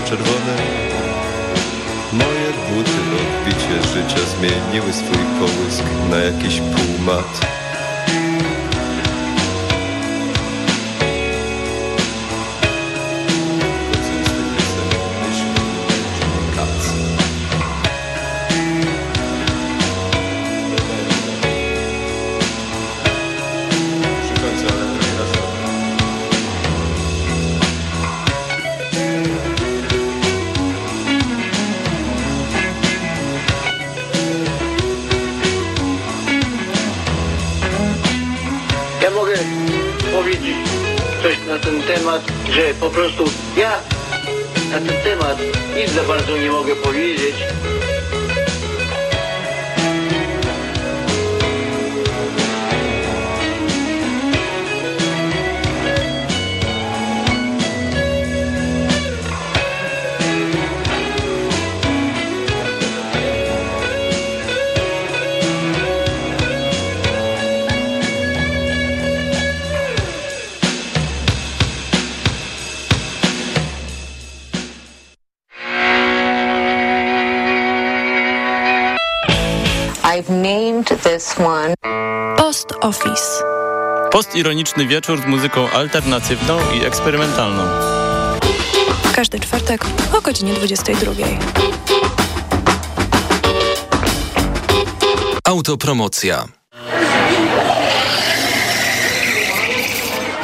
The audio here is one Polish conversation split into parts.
na czerwone. Moje buty odbicie życia zmieniły swój połysk na jakiś półmat nie mogę powiedzieć. Office. Postironiczny wieczór z muzyką alternatywną i eksperymentalną. Każdy czwartek o godzinie 22. Autopromocja.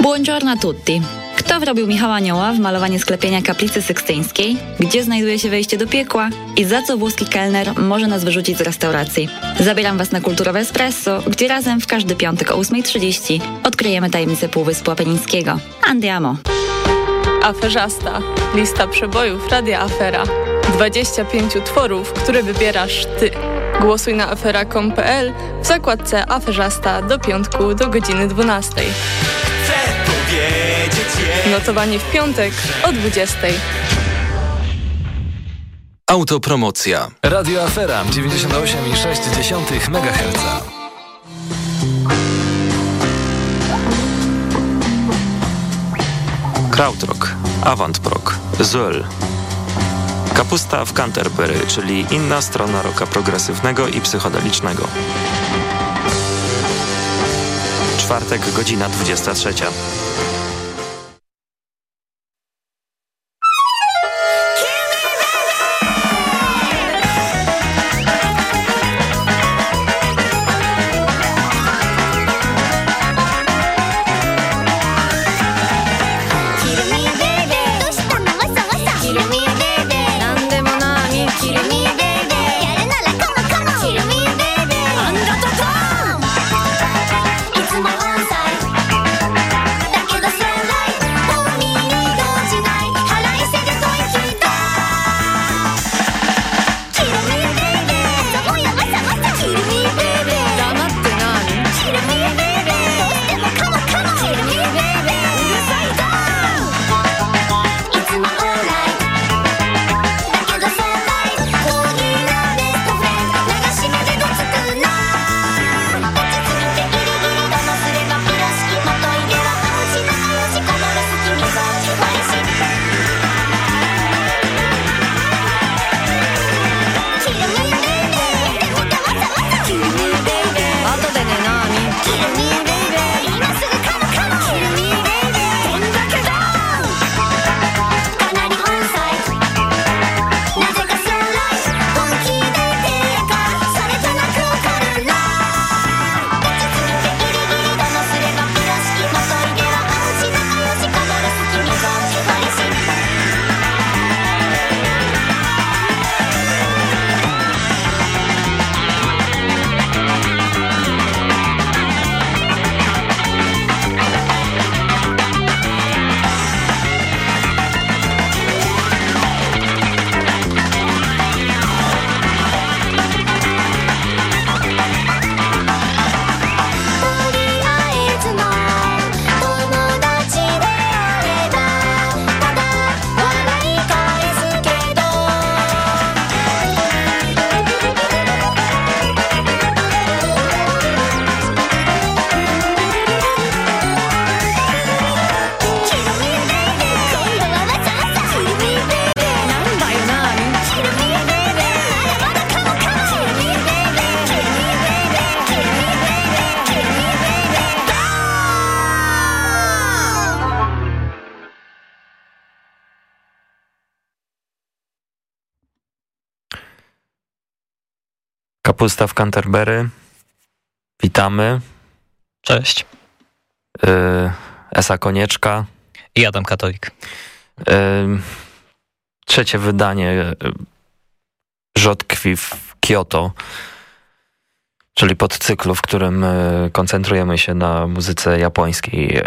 Buongiorno tutti. Kto wrobił Michała Anioła w malowanie sklepienia kaplicy sykstyńskiej? Gdzie znajduje się wejście do piekła? I za co włoski kelner może nas wyrzucić z restauracji? Zabieram Was na Kulturowe Espresso, gdzie razem w każdy piątek o 8.30 odkryjemy tajemnicę Półwyspu Apenińskiego. Andiamo! Aferzasta. Lista przebojów Radia Afera. 25 utworów, które wybierasz Ty. Głosuj na afera.com.pl w zakładce Aferzasta do piątku do godziny 12. Notowanie w piątek o 20. Autopromocja. Radio Afera 98,6 MHz. Krautrock, Avantprog, Zöll. Kapusta w Canterbury, czyli inna strona roka progresywnego i psychodelicznego. Czwartek, godzina 23. Kapusta w Canterbury. Witamy. Cześć. Y, Esa Konieczka. I Adam Katolik. Y, trzecie wydanie Rzodkwi w Kyoto, czyli podcyklu, w którym koncentrujemy się na muzyce japońskiej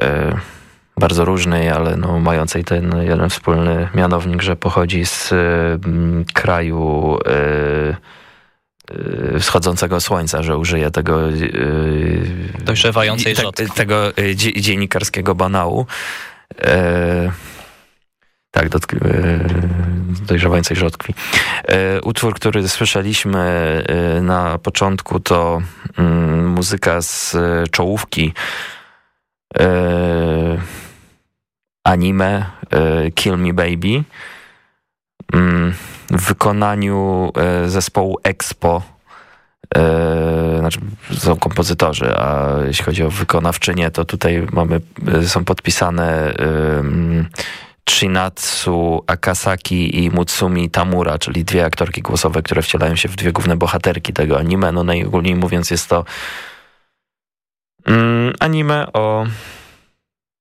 bardzo różnej, ale no, mającej ten jeden wspólny mianownik, że pochodzi z y, kraju y, y, wschodzącego słońca, że użyje tego dojrzewającej rzodkwi. tego dziennikarskiego banału. Tak, do, dojrzewającej rzodkwi. Utwór, który słyszeliśmy na początku to mm, muzyka z czołówki anime Kill Me Baby mm, w wykonaniu e, zespołu Expo e, znaczy są kompozytorzy, a jeśli chodzi o wykonawczynię, to tutaj mamy, są podpisane Trinatsu Akasaki i Mutsumi Tamura, czyli dwie aktorki głosowe, które wcielają się w dwie główne bohaterki tego anime. No najogólniej mówiąc jest to mm, anime o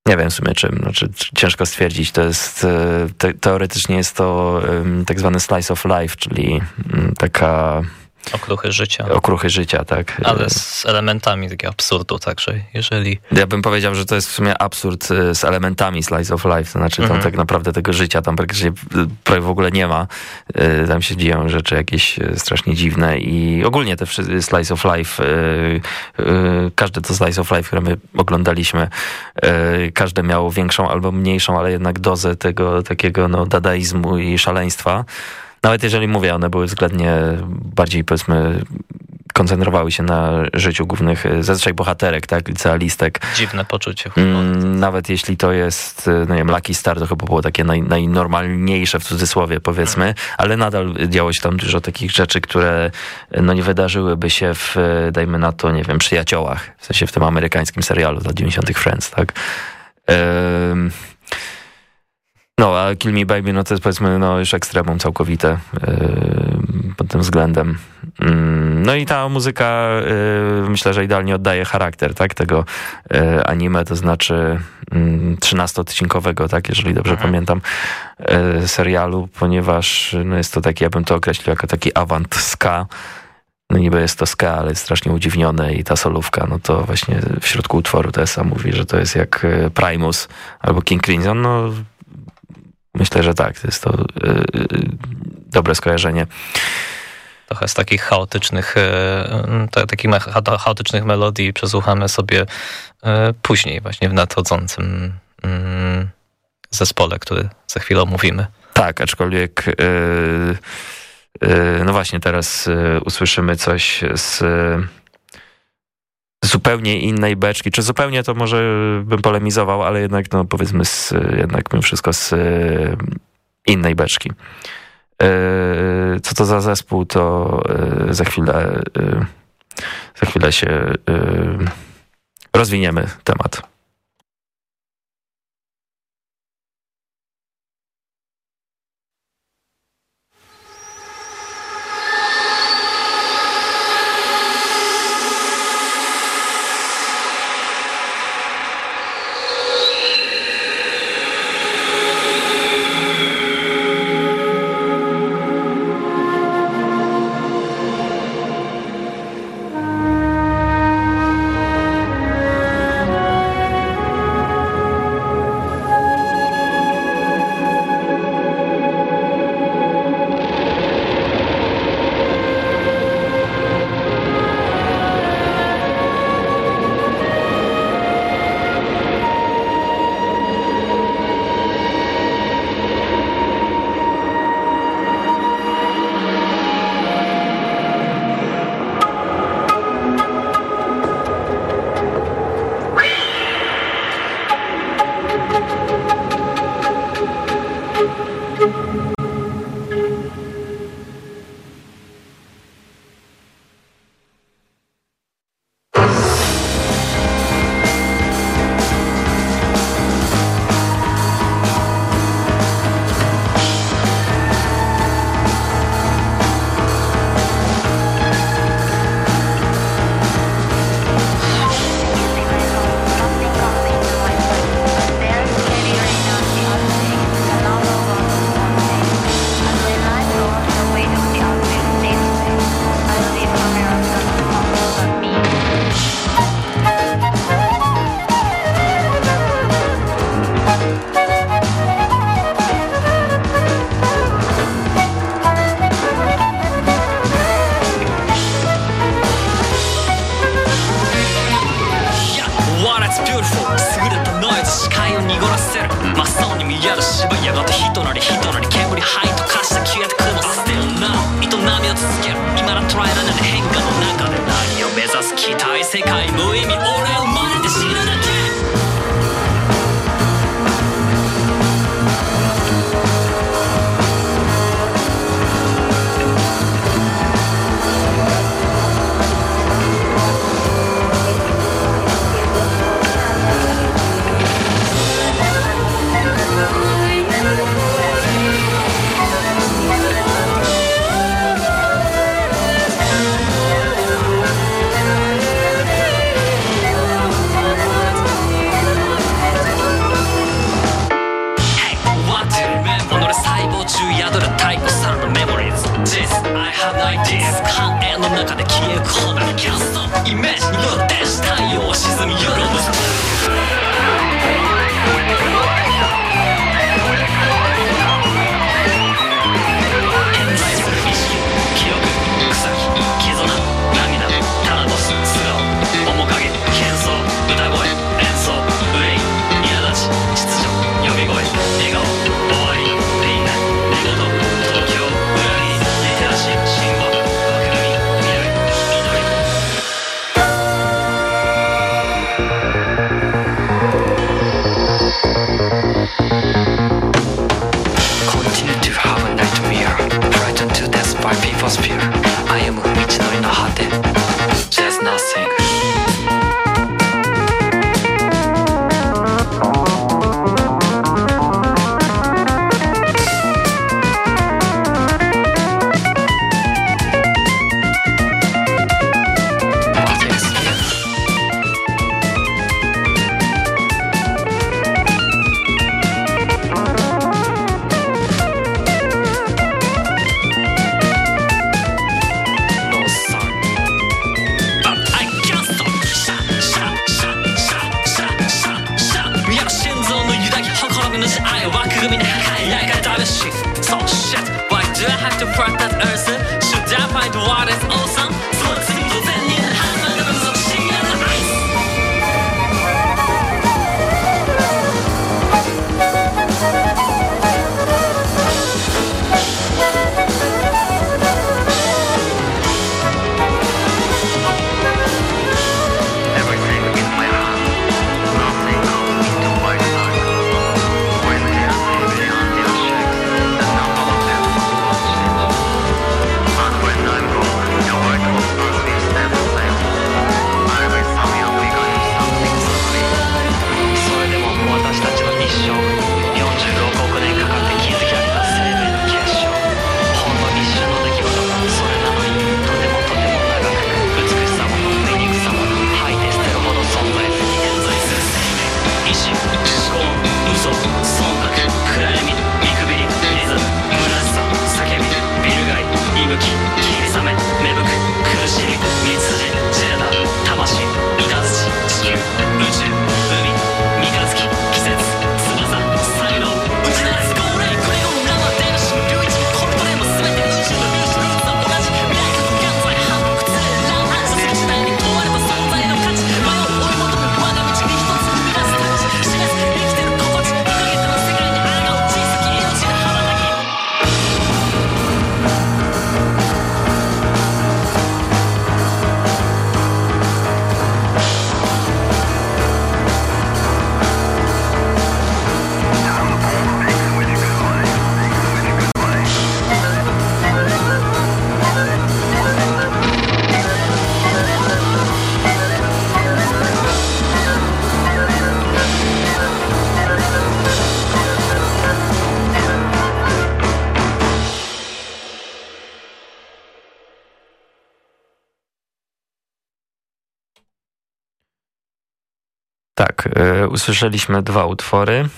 nie wiem w sumie czym, znaczy ciężko stwierdzić. To jest, e, te, teoretycznie jest to tak zwany slice of life, czyli mm, taka Okruchy życia. Okruchy życia, tak. Ale z elementami takiego absurdu, także jeżeli... Ja bym powiedział, że to jest w sumie absurd y, z elementami Slice of Life, to znaczy tam mhm. tak naprawdę tego życia tam praktycznie prawie w ogóle nie ma. Y, tam się dzieją rzeczy jakieś y, strasznie dziwne i ogólnie te Slice of Life, każde to Slice of Life, które my oglądaliśmy, każde miało większą albo mniejszą, ale jednak dozę tego takiego no, dadaizmu i szaleństwa. Nawet jeżeli mówię, one były względnie bardziej powiedzmy koncentrowały się na życiu głównych, zazwyczaj bohaterek, tak, licealistek. Dziwne poczucie mm, Nawet jeśli to jest, no nie wiem, Lucky Star, to chyba było takie naj, najnormalniejsze w cudzysłowie, powiedzmy, mm. ale nadal działo się tam dużo takich rzeczy, które no nie wydarzyłyby się w, dajmy na to, nie wiem, przyjaciołach, w sensie w tym amerykańskim serialu lat 90. Friends, tak. No, a Kill Me Baby, no to jest powiedzmy no, już ekstremum całkowite yy, pod tym względem. Yy, no i ta muzyka yy, myślę, że idealnie oddaje charakter tak, tego yy, anime, to znaczy 13-odcinkowego, mm, tak, jeżeli dobrze mhm. pamiętam, yy, serialu, ponieważ no, jest to taki, ja bym to określił jako taki avant ska, no niby jest to ska, ale jest strasznie udziwnione i ta solówka, no to właśnie w środku utworu Tessa mówi, że to jest jak y, Primus albo King Crimson, no Myślę, że tak, to jest to yy, dobre skojarzenie. Trochę z takich chaotycznych, yy, takich chaotycznych melodii przesłuchamy sobie później właśnie w nadchodzącym mm, zespole, który za chwilę omówimy. Tak, aczkolwiek no właśnie teraz usłyszymy coś z zupełnie innej beczki, czy zupełnie to może bym polemizował, ale jednak no powiedzmy z, jednak mimo wszystko z e, innej beczki. E, co to za zespół, to e, za chwilę za chwilę się rozwiniemy temat. Tak, y, usłyszeliśmy dwa utwory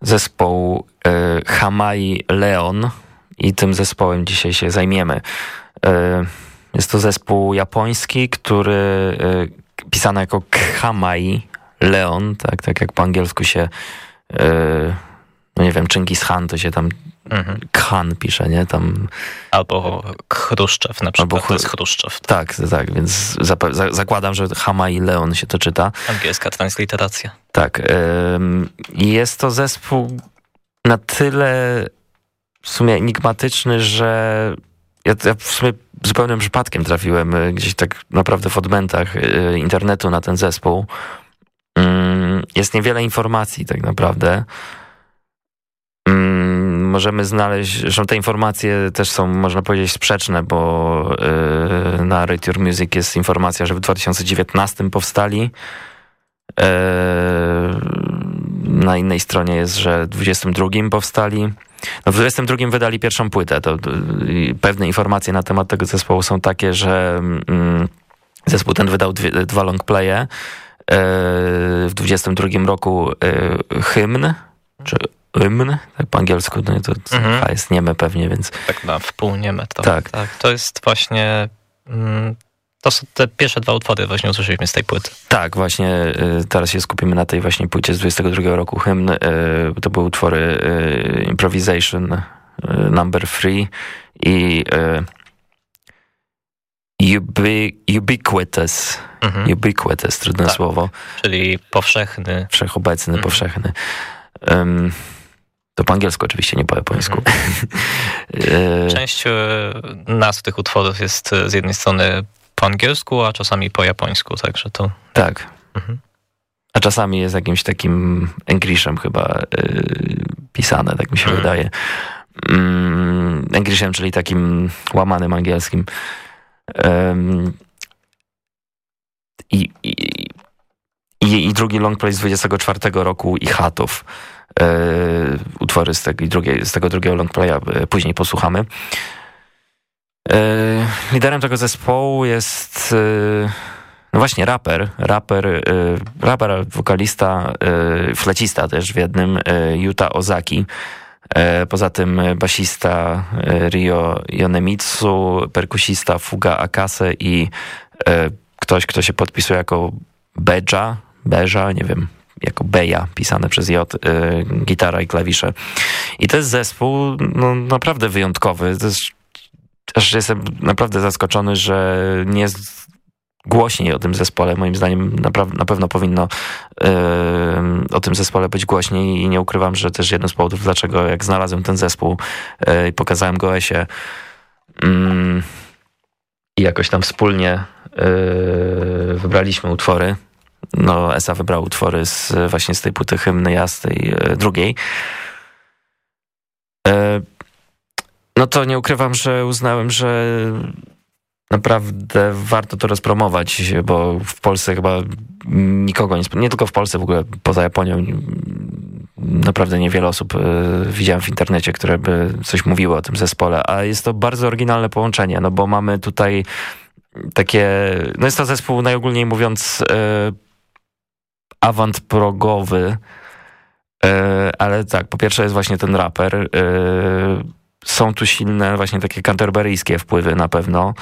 zespołu y, e, Hamai Leon i tym zespołem dzisiaj się zajmiemy. Y, jest to zespół japoński, który y, pisany jako Hamai Leon, tak, tak jak po angielsku się, y, no nie wiem, Chingis Han to się tam Mhm. Khan pisze, nie? Tam... Albo Chruszczew na przykład, Albo to jest Chruszczew. Tak, tak, więc zakładam, że Hama i Leon się to czyta. Angielska transliteracja. Tak. Jest to zespół na tyle w sumie enigmatyczny, że ja, ja w sumie zupełnym przypadkiem trafiłem e, gdzieś tak naprawdę w odmętach e, internetu na ten zespół. Mm, jest niewiele informacji tak naprawdę. Mm, Możemy znaleźć, zresztą te informacje też są, można powiedzieć, sprzeczne, bo y, na Rate Your Music jest informacja, że w 2019 powstali. E, Na innej stronie jest, że w 22 powstali. No w 22 wydali pierwszą płytę. To, pewne informacje na temat tego zespołu są takie, że mm, zespół ten wydał dwie, dwa longplaye. E, w 22 roku e, hymn, czy hymn, tak po angielsku, no to, to Mhm. Jest nieme pewnie, więc Tak na wpół nieme to. Tak. tak. To jest właśnie... Mm, to są te pierwsze dwa utwory właśnie usłyszeliśmy z tej płyty. Tak, właśnie y, teraz się skupimy na tej właśnie płycie z 22 roku hymn. y, To były utwory y, Improvisation Number 3 i ubi, Ubiquitous. Mhm. Ubiquitous, trudne Tak. słowo. Czyli powszechny. Wszechobecny, Mhm. powszechny. Ym, to po angielsku oczywiście, nie po japońsku. Y, Część e, nazw tych utworów jest e, z jednej strony po angielsku, a czasami po japońsku, także to... Tak. Mhm. A czasami jest jakimś takim Englishem chyba y, pisane, tak mi się Mhm. wydaje. Mm, Englishem, czyli takim łamanym angielskim. Ym, i, i, i, drugi long play z 24 roku i Hatów. Y, utwory z i drugiej, z tego drugiego long playa y, później posłuchamy. Y, liderem tego zespołu jest no właśnie raper, raper, y, raper, wokalista, flecista też w jednym, y, Yuta Ozaki. E, Poza tym basista Rio Yonemitsu, perkusista Fuga Akase i ktoś, kto się podpisuje jako Beja, Beja, nie wiem, jako Beja, pisane przez J, y, gitara i klawisze. I to jest zespół no, naprawdę wyjątkowy. To jest, aż jestem naprawdę zaskoczony, że nie jest głośniej o tym zespole. Moim zdaniem naprawdę, na pewno powinno yy, o tym zespole być głośniej i nie ukrywam, że też jednym z powodów, dlaczego jak znalazłem ten zespół yy, i pokazałem go Esie yy, i jakoś tam wspólnie yy, wybraliśmy utwory. No, Esa wybrał utwory z, właśnie z tej płyty hymny ja z tej drugiej. Yy, no to nie ukrywam, że uznałem, że naprawdę warto to rozpromować, bo w Polsce chyba nikogo nie, nie tylko w Polsce, w ogóle poza Japonią naprawdę niewiele osób y, widziałem w internecie, które by coś mówiło o tym zespole, a jest to bardzo oryginalne połączenie, no bo mamy tutaj takie, no jest to zespół najogólniej mówiąc y, avant-progowy, y, ale tak, po pierwsze jest właśnie ten raper, y, są tu silne właśnie takie canterburyjskie wpływy na pewno,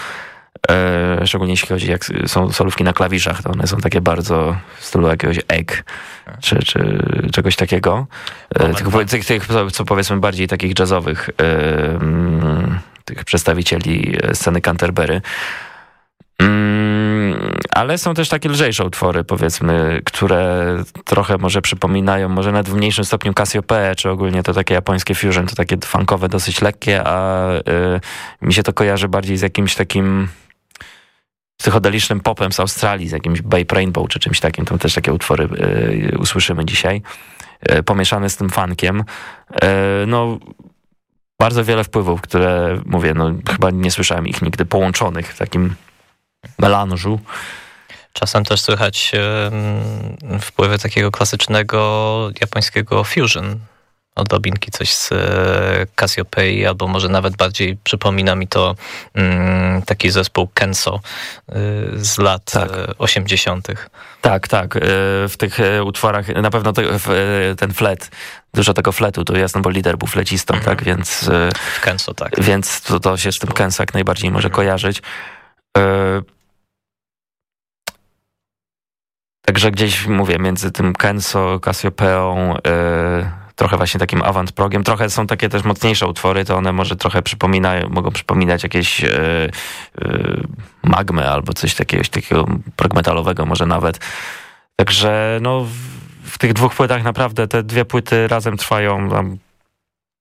E, szczególnie jeśli chodzi, jak są solówki na klawiszach, to one są takie bardzo w stylu jakiegoś egg, czy, czy czegoś takiego. E, tych, tych, co powiedzmy bardziej takich jazzowych e, tych przedstawicieli sceny Canterbury. Mm, ale są też takie lżejsze utwory, powiedzmy, które trochę może przypominają, może nawet w mniejszym stopniu Cassiopeę, czy ogólnie to takie japońskie fusion, to takie funkowe, dosyć lekkie, a y, mi się to kojarzy bardziej z jakimś takim psychodelicznym popem z Australii, z jakimś Babe Rainbow, czy czymś takim. Tam też takie utwory y, usłyszymy dzisiaj. Y, pomieszane z tym funkiem. Y, no, bardzo wiele wpływów, które, mówię, no chyba nie słyszałem ich nigdy połączonych w takim melanżu. Czasem też słychać um, wpływy takiego klasycznego japońskiego fusion. Odrobinki coś z e, Cassiopeii, albo może nawet bardziej przypomina mi to um, taki zespół Kenso y, z lat Tak. e, 80. Tak, tak. W tych utworach na pewno te, ten flet, dużo tego fletu, to jasno, bo lider był flecistą, Mhm. tak, więc, W Kenso, tak. więc to, to się z tym Kensa jak najbardziej może kojarzyć. Y, Także gdzieś mówię, między tym Kenso, Cassiopeią, y, trochę właśnie takim avant-progiem, trochę są takie też mocniejsze utwory, to one może trochę przypominają, mogą przypominać jakieś y, magmy albo coś takiego, takiego progmetalowego może nawet. Także no w, w tych dwóch płytach naprawdę te dwie płyty razem trwają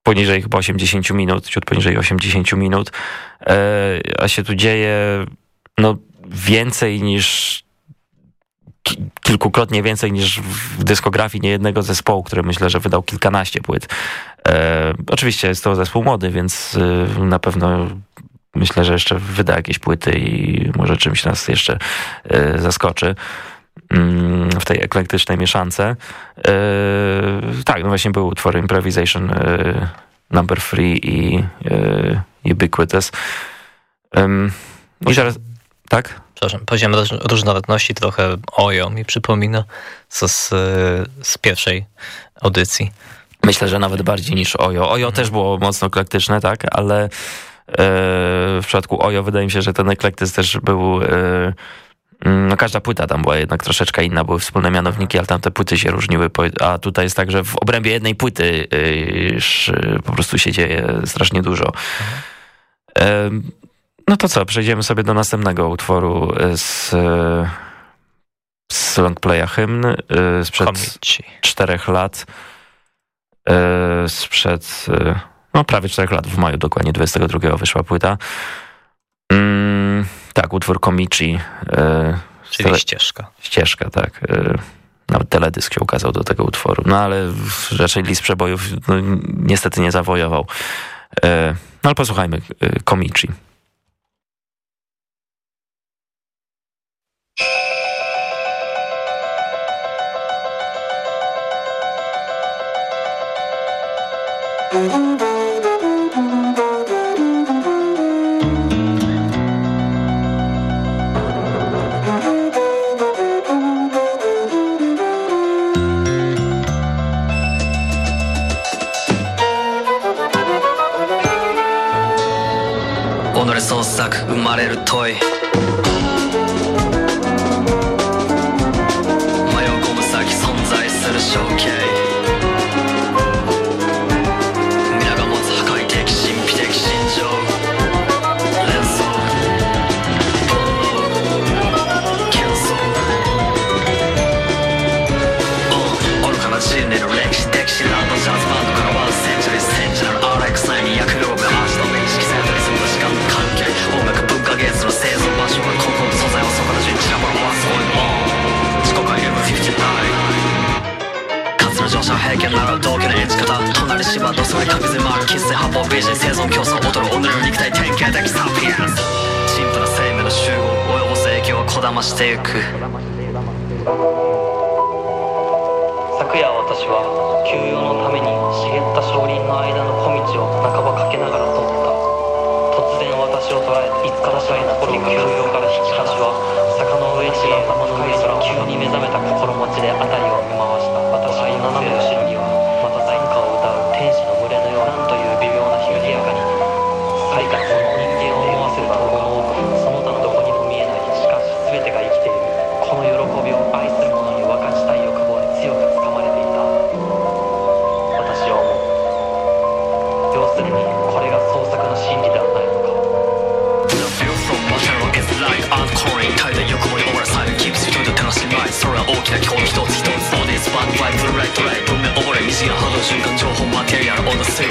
poniżej chyba 80 minut, ciut poniżej 80 minut, e, a się tu dzieje no, więcej niż ki- kilkukrotnie więcej niż w dyskografii niejednego zespołu, który myślę, że wydał kilkanaście płyt. E, oczywiście jest to zespół młody, więc e, na pewno myślę, że jeszcze wyda jakieś płyty i może czymś nas jeszcze e, zaskoczy w tej eklektycznej mieszance. E, tak, no właśnie był utwór Improvisation e, Number Three i e, Ubiquitous. Em, I teraz, tak? Przepraszam, poziom róż- różnorodności trochę Ojo mi przypomina co z, z pierwszej audycji. Myślę, że nawet bardziej niż Ojo. Ojo też było mocno eklektyczne, tak, ale w przypadku Ojo wydaje mi się, że ten eklektyzm też był... Mm, no każda płyta tam była jednak troszeczkę inna, były wspólne mianowniki, ale tamte płyty się różniły, a tutaj jest tak, że w obrębie jednej płyty e, po prostu się dzieje strasznie dużo. No to co, przejdziemy sobie do następnego utworu z, z longplaya hymn e, sprzed Komici. czterech lat. E, sprzed no prawie czterech lat, w maju dokładnie 22 wyszła płyta. Mm, tak, utwór Komichi. E, Czyli ścieżka. ścieżka, tak. E, nawet teledysk się ukazał do tego utworu. No ale raczej list przebojów no, niestety nie zawojował. E, no ale posłuchajmy Komichi. 己生まれる問い。迷い込む先存在する象形59かつの乗車平家なら同居の演じ方隣芝どすり確実回る喫水八方美人生存競争踊る己の肉体典型的サピエンス陳腐な生命の集合及ぼす影響はこだましていく昨夜私は休養のために茂った少林の間の小道を半ばかけながら通った突然私を捉えいつからしない心の休養から引き私は坂の上に頭の上から急に目覚めた心持ちで辺りを見回した斜め後ろにはまた演歌を歌う天使の群れのようなんという微妙な響きやかに最下その人間を思わせるとこのその他のどこにも見えない。しかし全てが生きている。この喜びを愛する者に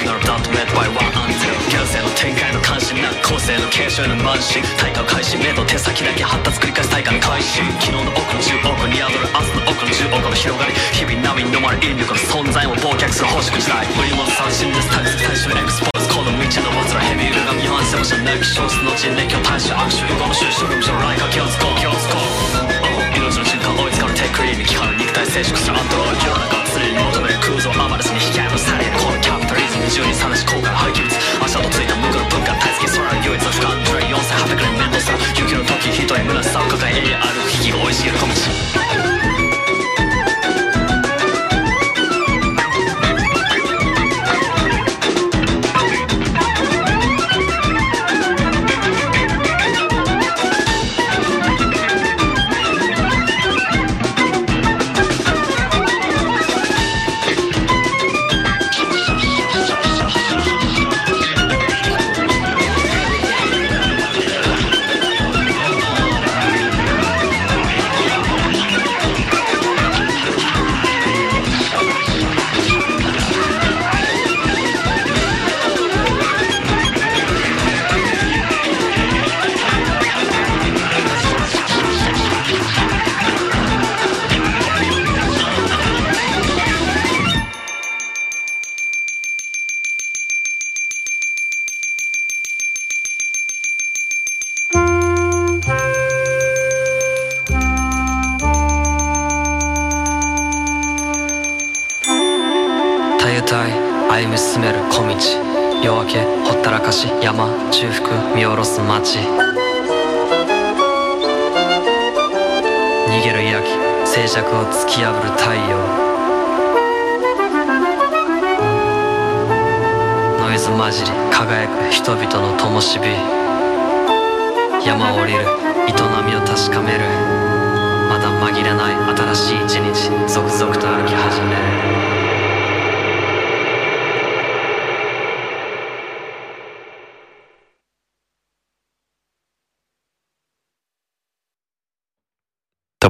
on the signal that made by one until 現世の展開の関心なく後世の継承への慢心。対価を開始目と手先だけ発達繰り返す対価の開始。昨日の奥の10億に宿る明日の奥の10億の広がり。日々波に飲まれ引力の存在を忘却する宝飾時代。売り物三振です。大切大衆エクスポーズ。この道の煩いヘビールが見反省もしない少数の人歴を大衆握手語の収集文章来か気をつこう。気をつこう命の瞬間追いつテクリーに光る肉体静粛するアンドロイド世の中を釣りに求める空想アマレスに引き合いのされるこのキャピタリズム十二三子効果の廃棄物足跡ついた無垢の文化大好き空の唯一の不可トレイ4800年面倒さ勇気の時人へ虚しさを抱えエリアある危機が生い茂る小道める小道。夜明けほったらかし山中腹見下ろす街。逃げる焼き静寂を突き破る太陽。ノイズ混じり輝く人々の灯火。山を降りる営みを確かめる。まだ紛れない新しい一日続々と歩き始める。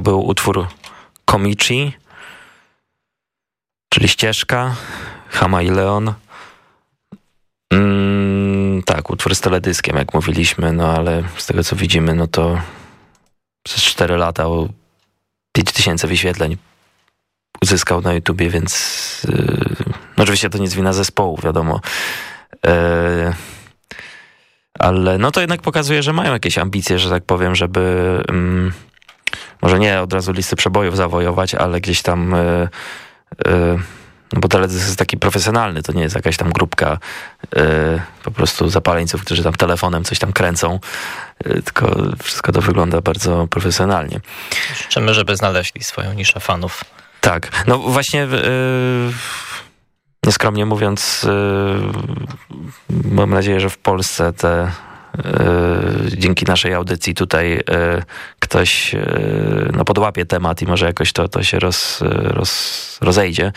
Był utwór Komichi, czyli ścieżka, Hama i Leon. Mm, tak, utwór z teledyskiem, jak mówiliśmy, no ale z tego co widzimy, no to przez 4 lata o 5 tysięcy wyświetleń uzyskał na YouTubie, więc yy, no oczywiście to nie jest wina zespołu, wiadomo. Yy, ale no to jednak pokazuje, że mają jakieś ambicje, że tak powiem, żeby mm, może nie od razu listy przebojów zawojować, ale gdzieś tam yy, yy, no bo teledysk jest taki profesjonalny, to nie jest jakaś tam grupka yy, po prostu zapaleńców, którzy tam telefonem coś tam kręcą, yy, tylko wszystko to wygląda bardzo profesjonalnie. Życzymy, żeby znaleźli swoją niszę fanów. Tak, no właśnie yy, nieskromnie mówiąc mam nadzieję, że w Polsce te dzięki naszej audycji tutaj yy, ktoś yy, no podłapie temat i może jakoś to, to się roz, roz, rozejdzie.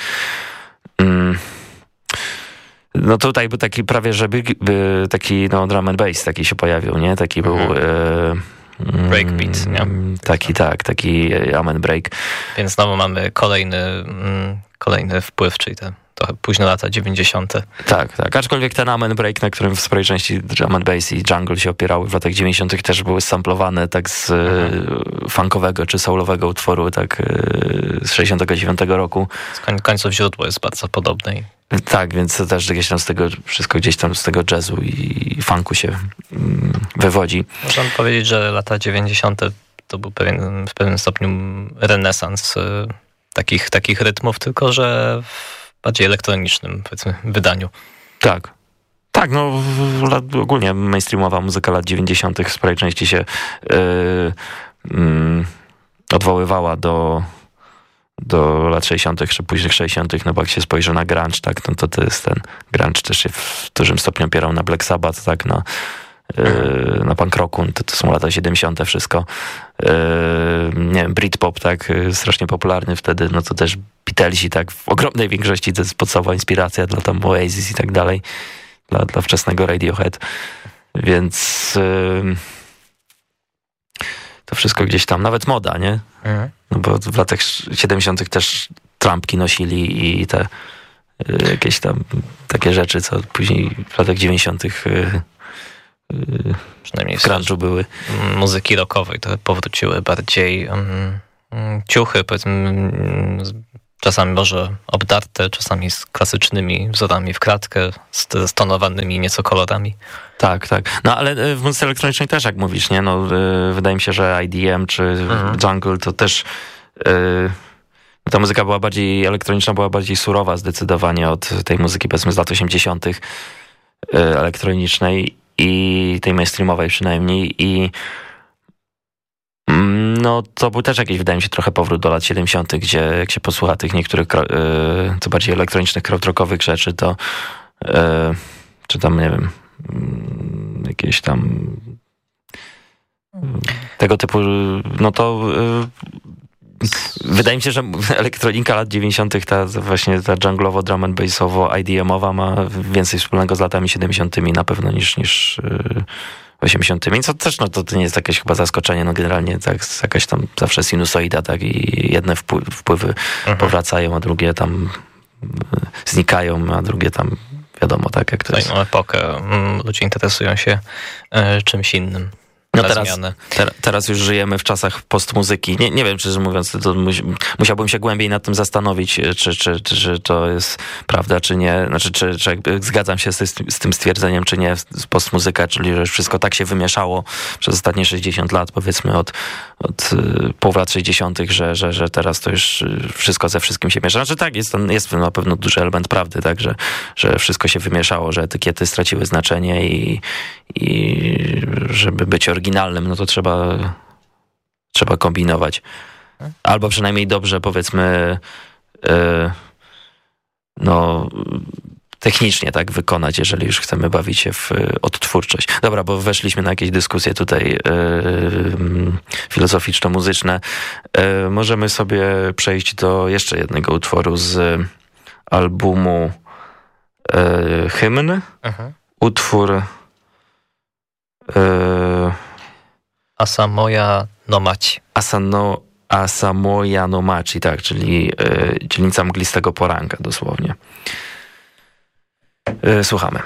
Mm. No tutaj był taki prawie, żeby by taki no drum and bass taki się pojawił, nie? Taki był... Mhm. Breakbeat, nie? Taki, tak, taki amen break. Więc znowu mamy kolejny, mm, kolejny wpływ, czyli te trochę późne lata 90. Tak, tak. Aczkolwiek ten amen break, na którym w sporej części drum and bass i jungle się opierały w latach 90. też były samplowane tak z mhm. funkowego czy soulowego utworu tak z 69 roku. Z koń, końców źródło jest bardzo podobne. Tak, więc to też gdzieś tam z tego, wszystko gdzieś tam z tego jazzu i funku się mm, wywodzi. Można powiedzieć, że lata 90. to był pewien, w pewnym stopniu renesans takich, takich rytmów, tylko że bardziej elektronicznym powiedzmy wydaniu. Tak. Tak, no ogólnie mainstreamowa muzyka lat 90. w sporej części się yy, yy, odwoływała do do lat 60. czy późnych 60., no bo jak się spojrzy na grunge, tak, no to to jest ten grunge też się w dużym stopniu opierał na Black Sabbath, tak, na, yy, na punk rocku, to, to są lata 70. wszystko. Yy, nie wiem, Britpop, tak, strasznie popularny wtedy, no to też Beatlesi, tak, w ogromnej większości to jest podstawowa inspiracja dla tam Oasis i tak dalej, dla, dla wczesnego Radiohead, więc... Yy, to wszystko gdzieś tam, nawet moda, nie? Mhm. No bo w latach 70. też trampki nosili i te jakieś tam takie rzeczy, co później w latach 90. Przynajmniej w crunchu były. Muzyki rockowej to powróciły bardziej um, ciuchy, powiedzmy um, czasami może obdarte, czasami z klasycznymi wzorami w kratkę, z stonowanymi nieco kolorami. Tak, tak. No ale w muzyce elektronicznej też, jak mówisz, nie? No, wydaje mi się, że IDM czy mhm. Jungle to też... Yy, ta muzyka była bardziej elektroniczna, była bardziej surowa zdecydowanie od tej muzyki, powiedzmy, z lat 80. Yy, elektronicznej i tej mainstreamowej przynajmniej i no to był też jakiś, wydaje mi się, trochę powrót do lat 70., gdzie jak się posłucha tych niektórych yy, co bardziej elektronicznych, krautrockowych rzeczy, to yy, czy tam, nie wiem, yy, jakieś tam tego typu, no to wydaje mi się, że elektronika lat 90., ta właśnie ta junglowo, drum and bassowo, IDM-owa ma więcej wspólnego z latami 70. na pewno niż, niż 80. Co też, no to, to nie jest jakieś chyba zaskoczenie, no generalnie tak, jakaś tam zawsze sinusoida, tak, i jedne wpływy mhm. powracają, a drugie tam znikają, a drugie tam wiadomo, tak, jak to jest. epokę, ludzie interesują się e, czymś innym. No teraz, ter, teraz już żyjemy w czasach postmuzyki. Nie, nie wiem, szczerze mówiąc, to musi, musiałbym się głębiej nad tym zastanowić, e, czy, czy, czy, czy to jest prawda, czy nie. Znaczy, czy, czy zgadzam się z, z tym stwierdzeniem, czy nie, postmuzyka, czyli że już wszystko tak się wymieszało przez ostatnie 60 lat, powiedzmy od, od y, połowy lat 60., że, że, że teraz to już y, wszystko ze wszystkim się miesza. Znaczy tak, jest, jest na pewno duży element prawdy, tak, że, że wszystko się wymieszało, że etykiety straciły znaczenie i, i żeby być oryginalnym, no to trzeba, trzeba kombinować. Albo przynajmniej dobrze, powiedzmy, yy, no technicznie tak wykonać, jeżeli już chcemy bawić się w y, odtwórczość. Dobra, bo weszliśmy na jakieś dyskusje tutaj yy, filozoficzno-muzyczne. Yy, możemy sobie przejść do jeszcze jednego utworu z albumu yy, Hymn. Mhm. Utwór yy, Asa moja no maci. Asano, Asamoya no Machi, tak, czyli yy, dzielnica mglistego poranka dosłownie. Yy, słuchamy.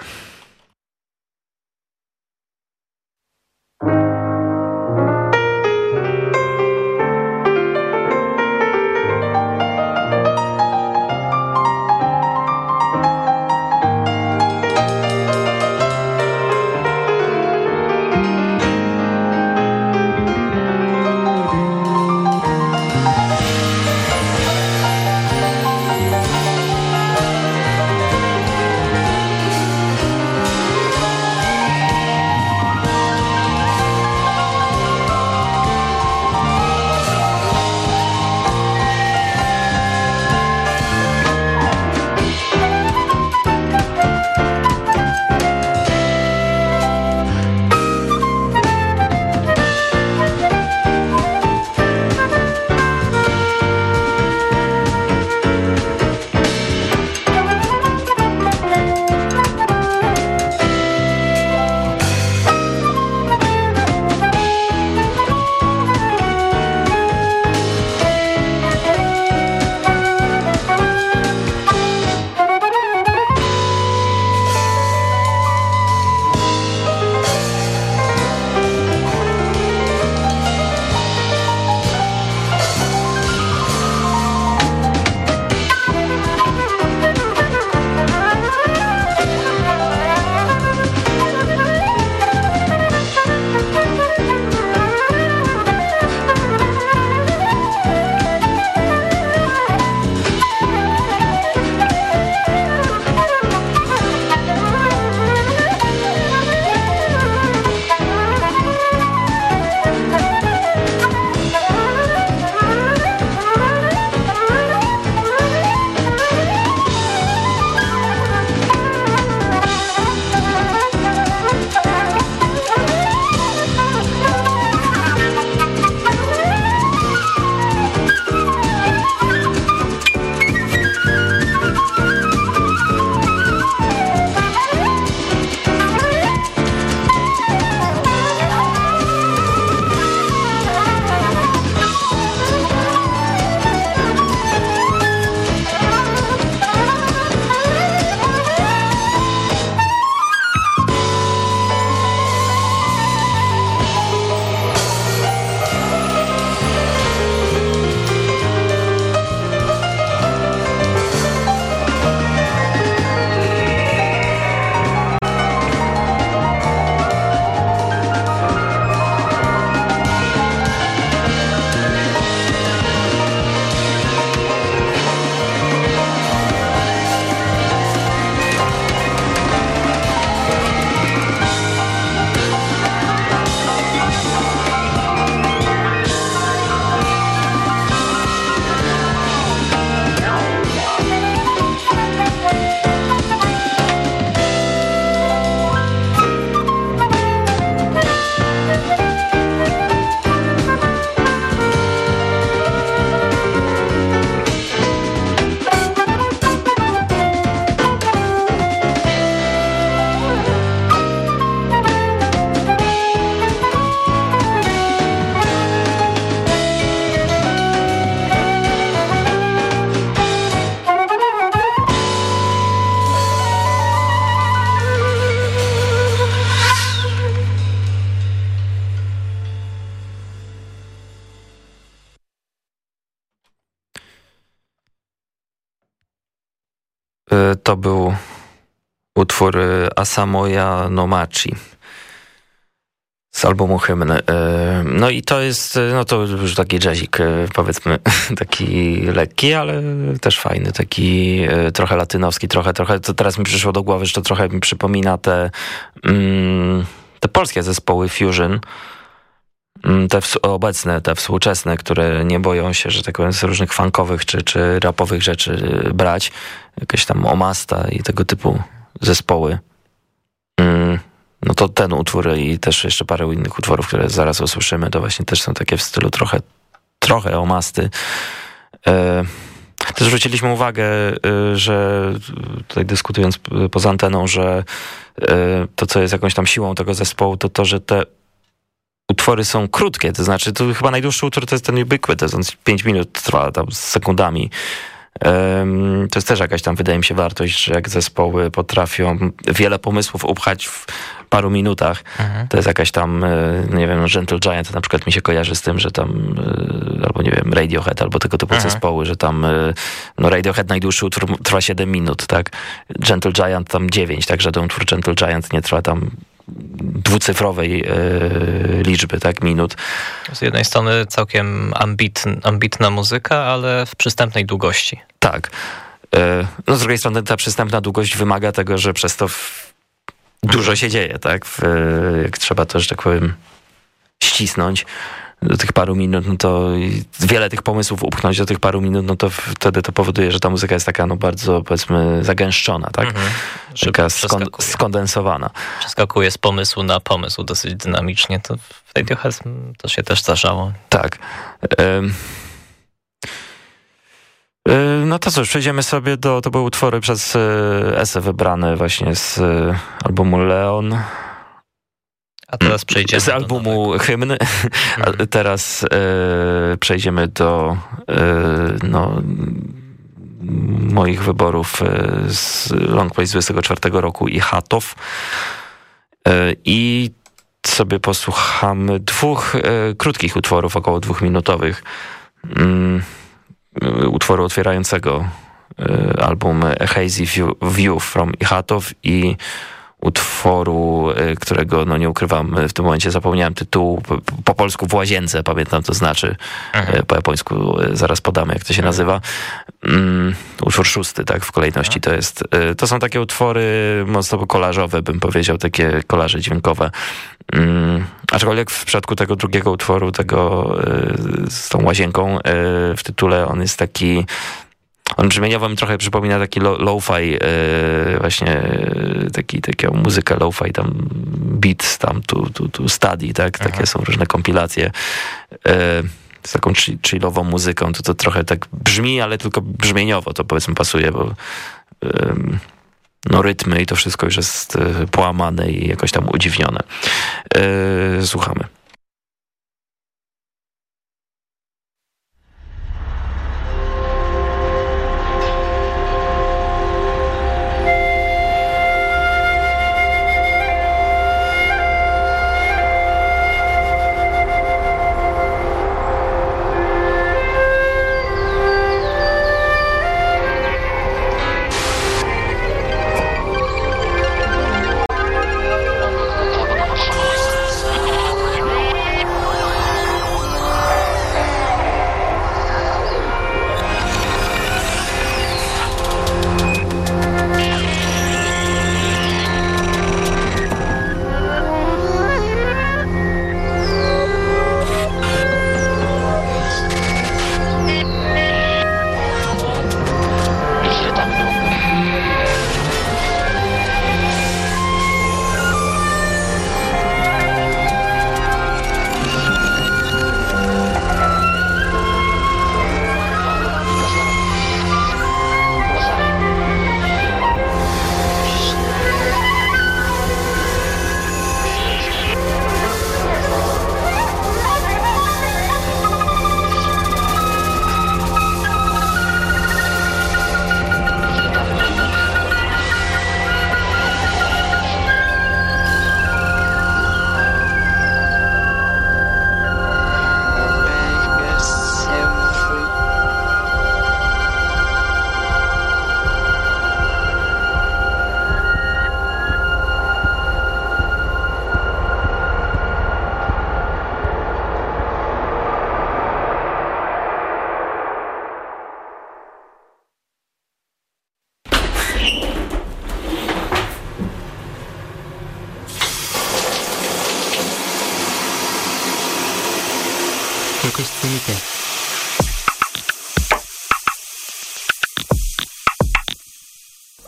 To był utwór y, Asamoya no Machi z albumu Hymn. Y, No i to jest, y, no to już taki jazzik, y, powiedzmy, taki lekki, ale też fajny, taki y, trochę latynowski, trochę, trochę, to teraz mi przyszło do głowy, że to trochę mi przypomina te, mm, te polskie zespoły Fusion, te ws- obecne, te współczesne, które nie boją się, że tak powiem, z różnych funkowych czy, czy rapowych rzeczy y, brać. Jakieś tam Omasta i tego typu zespoły. Mm, No to ten utwór i też jeszcze parę innych utworów, które zaraz usłyszymy, to właśnie też są takie w stylu trochę, trochę Omasty. E, Też zwróciliśmy uwagę, y, że tutaj dyskutując poza anteną, że y, to, co jest jakąś tam siłą tego zespołu, to to, że te utwory są krótkie, to znaczy tu chyba najdłuższy utwór to jest ten Ubiquitous, on 5 minut trwa tam z sekundami. Em, To jest też jakaś tam, wydaje mi się, wartość, że jak zespoły potrafią wiele pomysłów upchać w paru minutach. To jest jakaś tam, e, nie wiem, Gentle Giant na przykład mi się kojarzy z tym, że tam, e, albo nie wiem, Radiohead, albo tego typu Mhm. zespoły, że tam, e, no Radiohead najdłuższy utwór trwa 7 minut, tak? Gentle Giant tam 9, także ten utwór Gentle Giant nie trwa tam dwucyfrowej e, liczby, tak, minut. Z jednej strony całkiem ambitn, ambitna muzyka, ale w przystępnej długości. Tak. E, No z drugiej strony ta przystępna długość wymaga tego, że przez to dużo się dzieje, tak? W, jak trzeba to, że tak powiem, ścisnąć do tych paru minut, no to wiele tych pomysłów upchnąć do tych paru minut, no to wtedy to powoduje, że ta muzyka jest taka, no bardzo, powiedzmy, zagęszczona, tak? Taka skon, skondensowana. Przeskakuje z pomysłu na pomysł dosyć dynamicznie. To w Radiohead to się też zdarzało. Tak. Ym. No to cóż, przejdziemy sobie do, to były utwory przez y, Esę wybrane właśnie z y, albumu Leon. A teraz przejdziemy Z do albumu Hymn. A teraz y, przejdziemy do y, no, moich wyborów y, z Longplay z 24 roku i Hatow. Y, I sobie posłuchamy dwóch y, krótkich utworów, około dwuminutowych. Mm, utworu otwierającego y, album A Hazy View, View from Ihatow i utworu, y, którego, no nie ukrywam, w tym momencie zapomniałem tytułu, po, po polsku w łazience, pamiętam to znaczy, y, po japońsku y, zaraz podamy, jak to się nazywa. Mm, utwór szósty, tak, w kolejności to jest. y, To są takie utwory mocno kolażowe, bym powiedział, takie kolaże dźwiękowe. Mm, aczkolwiek w przypadku tego drugiego utworu, tego y, z tą łazienką y, w tytule, on jest taki on brzmieniowo mi trochę przypomina taki lo- lo-fi, e, właśnie e, taki, taką muzykę lo-fi, tam beats, tam tu, tu, tu study, tak? Takie są różne kompilacje. E, z taką chi- chillową muzyką, to to trochę tak brzmi, ale tylko brzmieniowo to powiedzmy pasuje, bo no rytmy i to wszystko już jest połamane i jakoś tam udziwnione. Słuchamy.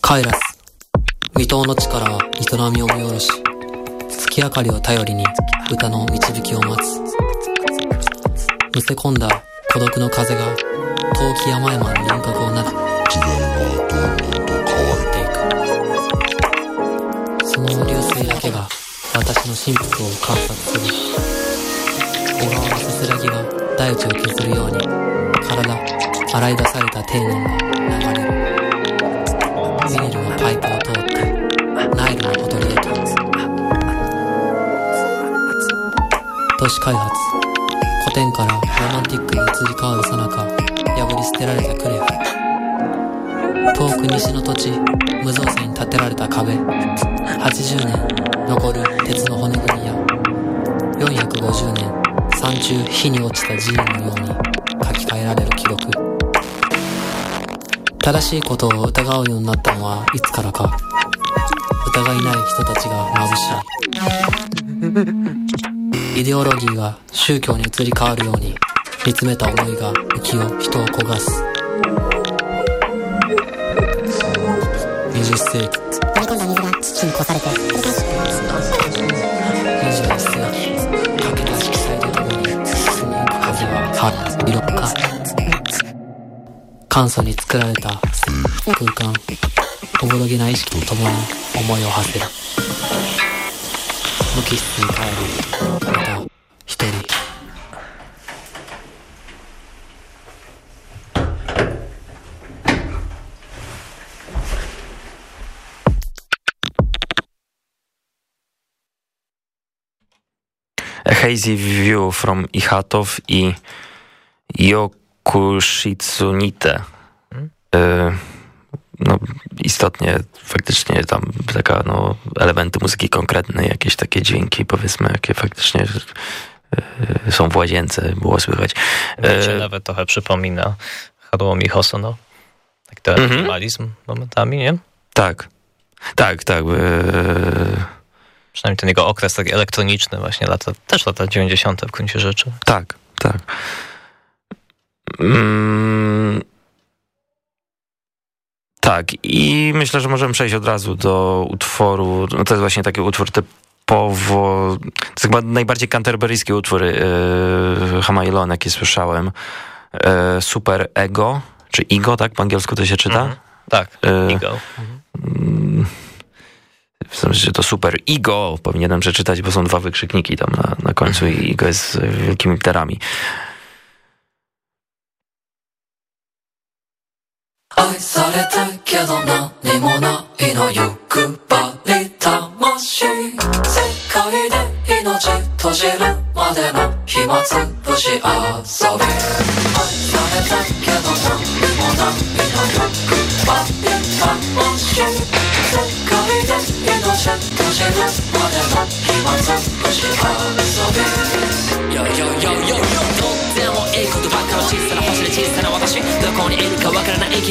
カイラス未踏の地から営みを見下ろし月明かりを頼りに歌の導きを待つ。むせ込んだ孤独の風が遠き山々の輪郭をなで時代はどんどんと変わっていく。その流水だけが私の心腹を観察する。小川のせせらぎが大地を削るように体洗い出された丁寧が流れるビニルのパイプを通ってナイルのほとりへと都市開発古典からロマンティックに移り変わるさなか破り捨てられたクレフ遠く西の土地無造作に建てられた壁80年残る鉄の骨組みや450年山中火に落ちた寺院のように書き換えられる記録正しいことを疑うようになったのはいつからか。疑いない人たちが眩しい。イデオロギーが宗教に移り変わるように見つめた思いが浮きを人を焦がす。20世紀。簡素に作られた空間おぼろげな意識とともに思いを馳せる。無機質に帰りまた一人。A Hazy View from Ichatow i Yokushitsunite. Y, no, istotnie faktycznie tam taka, no, elementy muzyki konkretnej, jakieś takie dźwięki, powiedzmy, jakie faktycznie y, są w łazience, było słychać. Wiecie, Y, nawet trochę przypomina Haruomi Hosono. Tak ten Mhm. minimalizm momentami, nie? Tak, tak, tak. y, Przynajmniej ten jego okres taki elektroniczny właśnie, lata, też lata 90. w gruncie rzeczy. Tak, tak. Mm, tak, i myślę, że możemy przejść od razu do utworu. No to jest właśnie taki utwór typowo. To jest chyba najbardziej canterburyjski utwór yy, Hamailon, jaki słyszałem. Yy, Super Ego, czy Ego, tak? Po angielsku to się czyta? Mhm. Tak, Yy, Ego. mm, W sensie, że to super Igo powinienem przeczytać, bo są dwa wykrzykniki tam na, na końcu i Igo jest z wielkimi literami. 愛されたけど何もないの欲張り魂世界で命閉じるまでの暇つぶし遊び愛されたけど何もないの欲張り魂世界で命閉じる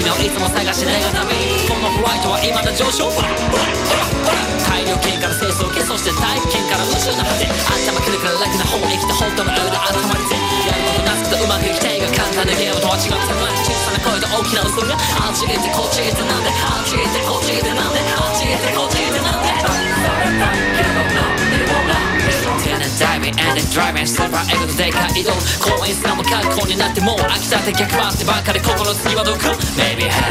わからない君をいつも探し願うためにこのフライトは今の上昇ほらほらほら大量圏から清掃系そして大気圏から宇宙の果て頭くるから楽な方に来た本当の裏頭にてやることなすことうまくいきたいが簡単なゲームとは違ってない小さな声と大きな嘘があっち行ってこっち行ってなんであっち行ってこっち行ってなんであっち行ってこっち行ってなんで and diving and driving スーパーエゴ移動も格好になってもう飽きたってってばっか心はどこ Maybe hell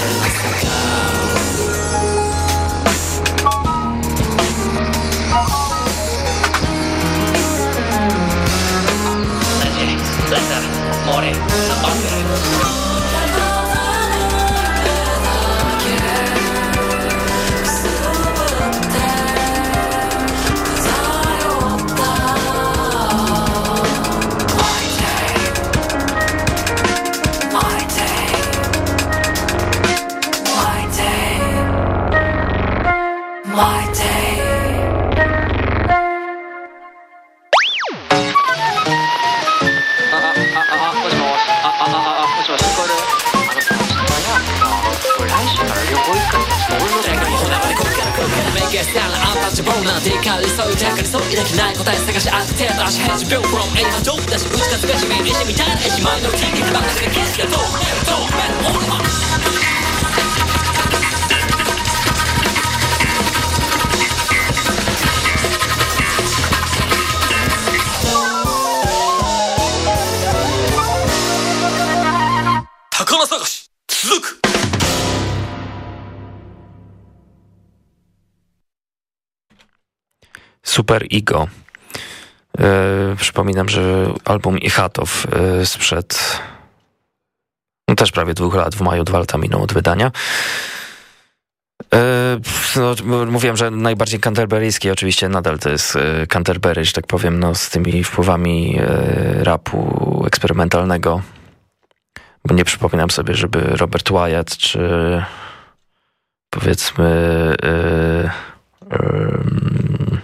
ー、手垢にそう抱きない答え探し当てて足返事秒 from A 波動だし打ち勝つべしめし志みたいな意志マティにばっかしが景色がどうなるどうなる俺は高探し続く Super Ego. E, przypominam, że album Ichatow e, sprzed no też prawie dwóch lat, w maju dwa lata minął od wydania. E, no, mówiłem, że najbardziej canterburyjski oczywiście nadal to jest Canterbury, że tak powiem, no, z tymi wpływami rapu eksperymentalnego. Bo nie przypominam sobie, żeby Robert Wyatt czy powiedzmy e, em,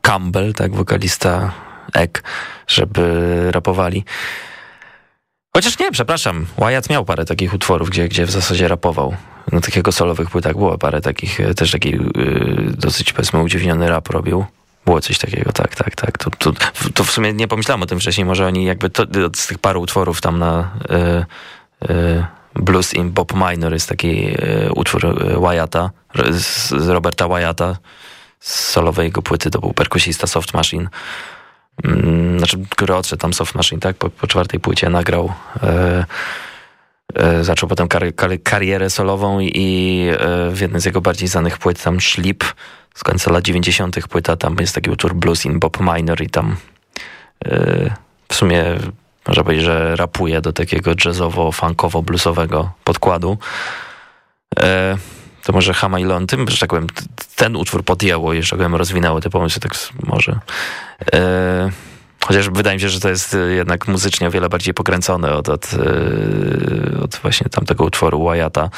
Campbell, tak, wokalista Ek, żeby rapowali. Chociaż nie, przepraszam, Wyatt miał parę takich utworów, gdzie, gdzie w zasadzie rapował. Na takiego solowych płytach było parę takich, e, też taki yy, dosyć, powiedzmy, udziwniony rap robił. Było coś takiego, tak, tak, tak. To, to, to w sumie nie pomyślałem o tym wcześniej, może oni jakby to, z tych paru utworów tam na yy, yy, Blues in Bob Minor jest taki yy, utwór yy, Wyatta, z, z Roberta Wyatta, z solowej jego płyty, to był perkusista Soft Machine. Mm, Znaczy, który odszedł tam Soft Machine, tak? Po, po czwartej płycie nagrał. E, e, zaczął potem kar, kar, karierę solową i, e, w jednej z jego bardziej znanych płyt tam Szlip z końca lat 90. płyta, tam jest taki utwór Blues in Bob Minor i tam e, w sumie można powiedzieć, że rapuje do takiego jazzowo-funkowo-bluesowego podkładu. To może Hamailon tym, że tak powiem, ten utwór podjęło i, że tak powiem, rozwinęło te pomysły, tak może. E, chociaż wydaje mi się, że to jest e, jednak muzycznie o wiele bardziej pokręcone od, od, e, od właśnie tamtego utworu Wyatta.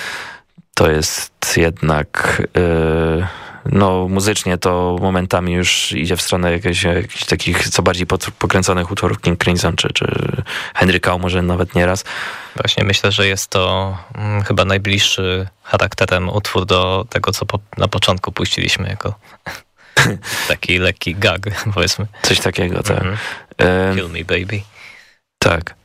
To jest jednak e, no muzycznie to momentami już idzie w stronę jakichś, jakichś takich co bardziej pod, pokręconych utworów King Crimson czy, czy Henry Cow może nawet nieraz. Właśnie myślę, że jest to mm, chyba najbliższy charakterem utwór do tego, co po, na początku puściliśmy jako taki lekki gag, powiedzmy. Coś takiego, tak. Mhm. E, Kill me baby. Tak.